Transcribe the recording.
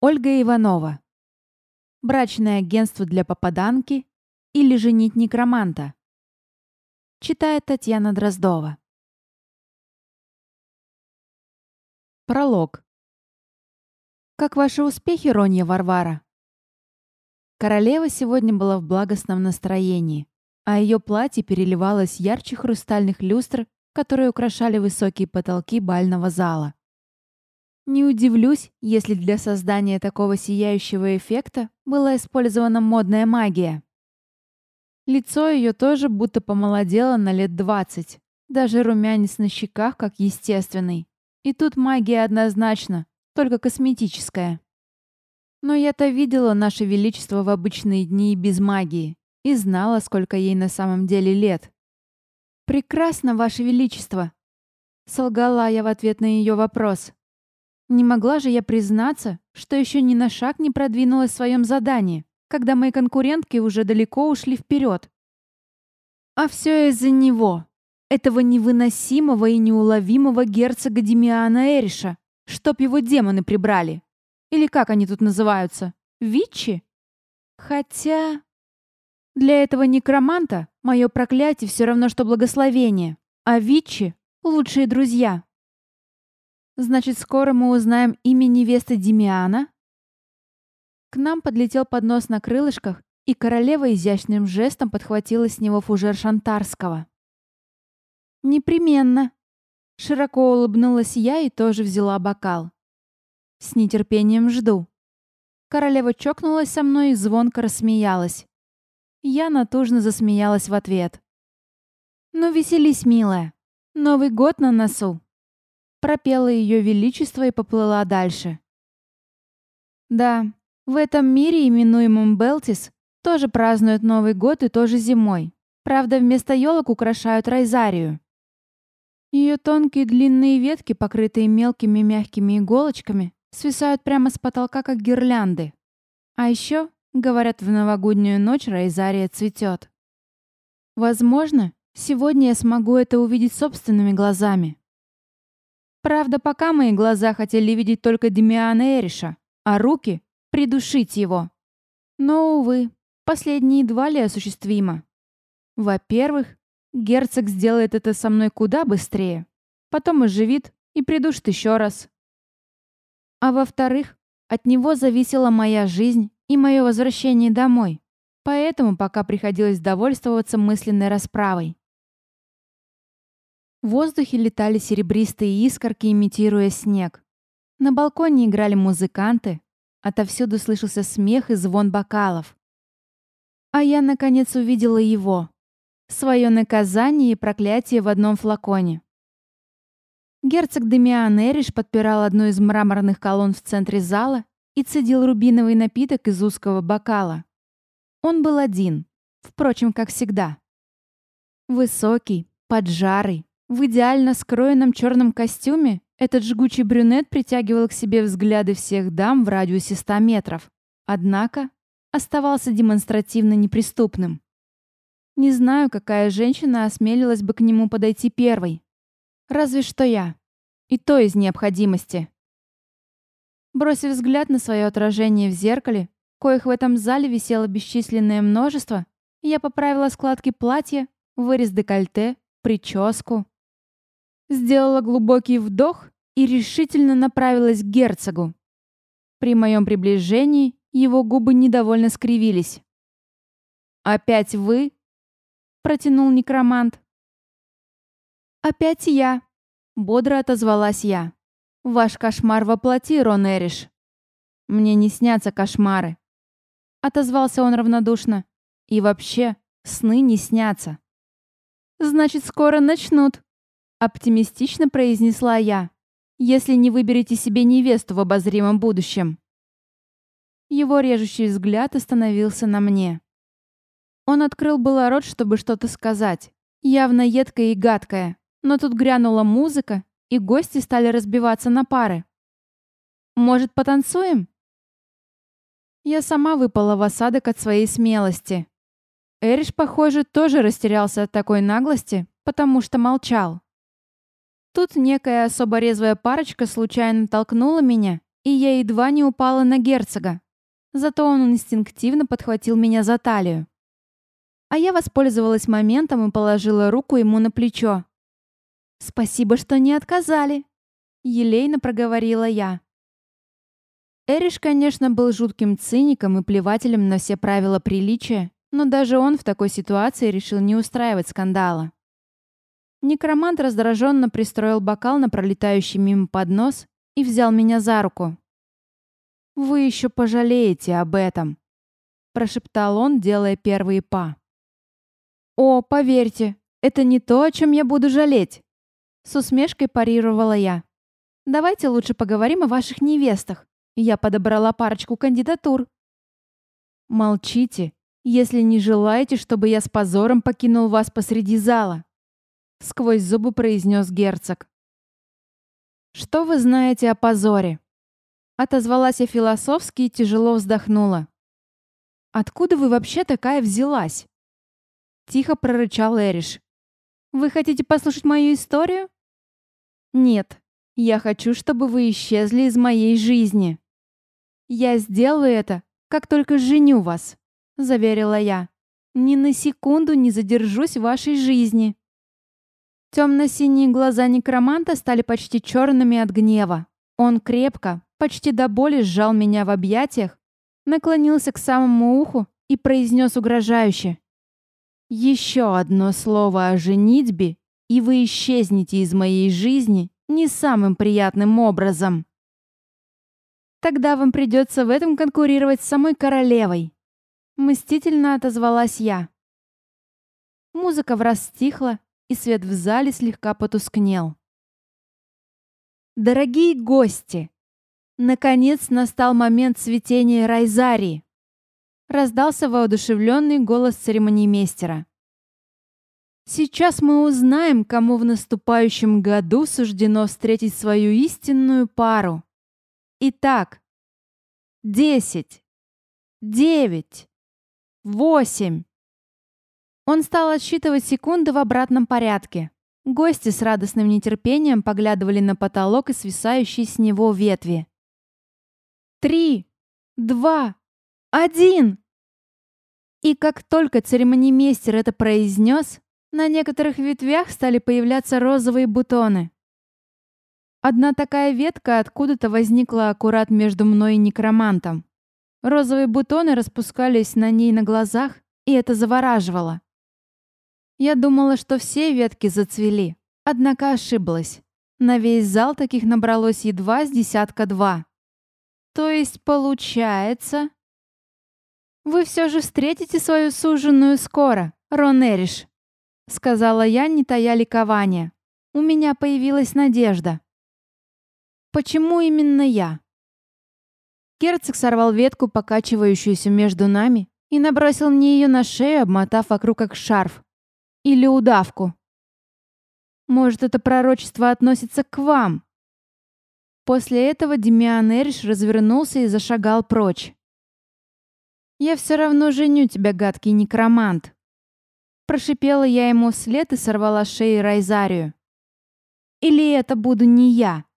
Ольга Иванова. Брачное агентство для попаданки или женить некроманта. Читает Татьяна Дроздова. Пролог. Как ваши успехи, Ронья Варвара? Королева сегодня была в благостном настроении, а ее платье переливалось ярче хрустальных люстр, которые украшали высокие потолки бального зала. Не удивлюсь, если для создания такого сияющего эффекта была использована модная магия. Лицо ее тоже будто помолодело на лет двадцать. Даже румянец на щеках как естественный. И тут магия однозначно, только косметическая. Но я-то видела наше величество в обычные дни без магии. И знала, сколько ей на самом деле лет. «Прекрасно, ваше величество!» Солгала я в ответ на ее вопрос. Не могла же я признаться, что еще ни на шаг не продвинулась в своем задании, когда мои конкурентки уже далеко ушли вперед. А все из-за него, этого невыносимого и неуловимого герцога Демиана Эриша, чтоб его демоны прибрали. Или как они тут называются? Вичи? Хотя... Для этого некроманта мое проклятие все равно, что благословение, а Вичи — лучшие друзья. Значит, скоро мы узнаем имя невесты Демиана? К нам подлетел поднос на крылышках, и королева изящным жестом подхватила с него фужер шантарского. «Непременно!» Широко улыбнулась я и тоже взяла бокал. «С нетерпением жду». Королева чокнулась со мной и звонко рассмеялась. Я натужно засмеялась в ответ. «Ну, веселись, милая. Новый год на носу пропела ее величество и поплыла дальше. Да, в этом мире, именуемом Белтис, тоже празднуют Новый год и тоже зимой. Правда, вместо елок украшают райзарию. Ее тонкие длинные ветки, покрытые мелкими мягкими иголочками, свисают прямо с потолка, как гирлянды. А еще, говорят, в новогоднюю ночь райзария цветет. Возможно, сегодня я смогу это увидеть собственными глазами. Правда, пока мои глаза хотели видеть только Демиана Эриша, а руки — придушить его. Но, увы, последние два ли осуществимо. Во-первых, герцог сделает это со мной куда быстрее, потом оживит и придушит еще раз. А во-вторых, от него зависела моя жизнь и мое возвращение домой, поэтому пока приходилось довольствоваться мысленной расправой. В воздухе летали серебристые искорки, имитируя снег. На балконе играли музыканты. Отовсюду слышался смех и звон бокалов. А я, наконец, увидела его. Свое наказание и проклятие в одном флаконе. Герцог Демиан Эриш подпирал одну из мраморных колонн в центре зала и цедил рубиновый напиток из узкого бокала. Он был один, впрочем, как всегда. Высокий, поджарый, в идеально скроенном черном костюме этот жгучий брюнет притягивал к себе взгляды всех дам в радиусе 100 метров. Однако оставался демонстративно неприступным. Не знаю, какая женщина осмелилась бы к нему подойти первой. Разве что я. И то из необходимости. Бросив взгляд на свое отражение в зеркале, коих в этом зале висело бесчисленное множество, я поправила складки платья, вырез декольте, прическу, сделала глубокий вдох и решительно направилась к герцогу. При моем приближении его губы недовольно скривились. «Опять вы?» — протянул некромант. «Опять я», — бодро отозвалась я. «Ваш кошмар воплоти, Рон Эриш». «Мне не снятся кошмары», — отозвался он равнодушно. «И вообще, сны не снятся». «Значит, скоро начнут», Оптимистично произнесла я. «Если не выберете себе невесту в обозримом будущем». Его режущий взгляд остановился на мне. Он открыл было рот, чтобы что-то сказать. Явно едкое и гадкое. Но тут грянула музыка, и гости стали разбиваться на пары. «Может, потанцуем?» Я сама выпала в осадок от своей смелости. Эриш, похоже, тоже растерялся от такой наглости, потому что молчал. Тут некая особо резвая парочка случайно толкнула меня, и я едва не упала на герцога. Зато он инстинктивно подхватил меня за талию. А я воспользовалась моментом и положила руку ему на плечо. «Спасибо, что не отказали», — елейно проговорила я. Эриш, конечно, был жутким циником и плевателем на все правила приличия, но даже он в такой ситуации решил не устраивать скандала. Некромант раздраженно пристроил бокал на пролетающий мимо поднос и взял меня за руку. «Вы еще пожалеете об этом», — прошептал он, делая первые па. «О, поверьте, это не то, о чем я буду жалеть», — с усмешкой парировала я. «Давайте лучше поговорим о ваших невестах. Я подобрала парочку кандидатур». «Молчите, если не желаете, чтобы я с позором покинул вас посреди зала», — сквозь зубы произнес герцог. «Что вы знаете о позоре?» Отозвалась я философски и тяжело вздохнула. «Откуда вы вообще такая взялась?» Тихо прорычал Эриш. «Вы хотите послушать мою историю?» «Нет, я хочу, чтобы вы исчезли из моей жизни». «Я сделаю это, как только женю вас», — заверила я. «Ни на секунду не задержусь в вашей жизни». Темно-синие глаза некроманта стали почти черными от гнева. Он крепко, почти до боли сжал меня в объятиях, наклонился к самому уху и произнес угрожающе. «Еще одно слово о женитьбе, и вы исчезнете из моей жизни не самым приятным образом». Тогда вам придется в этом конкурировать с самой королевой. Мстительно отозвалась я. Музыка враз стихла, и свет в зале слегка потускнел. Дорогие гости! Наконец настал момент цветения Райзарии. Раздался воодушевленный голос церемониймейстера. Сейчас мы узнаем, кому в наступающем году суждено встретить свою истинную пару. Итак, десять, девять, восемь. Он стал отсчитывать секунды в обратном порядке. Гости с радостным нетерпением поглядывали на потолок и свисающие с него ветви. Три, два, один. И как только церемонимейстер это произнес, на некоторых ветвях стали появляться розовые бутоны. Одна такая ветка откуда-то возникла аккурат между мной и некромантом. Розовые бутоны распускались на ней на глазах, и это завораживало. Я думала, что все ветки зацвели, однако ошиблась. На весь зал таких набралось едва с десятка два. То есть получается... «Вы все же встретите свою суженую скоро, Рон Эриш», сказала я, не тая ликования. У меня появилась надежда. Почему именно я? Герцог сорвал ветку, покачивающуюся между нами, и набросил мне ее на шею, обмотав вокруг как шарф. Или удавку. Может, это пророчество относится к вам? После этого Демиан Эриш развернулся и зашагал прочь. «Я все равно женю тебя, гадкий некромант!» Прошипела я ему вслед и сорвала с шеи Райзарию. «Или это буду не я?»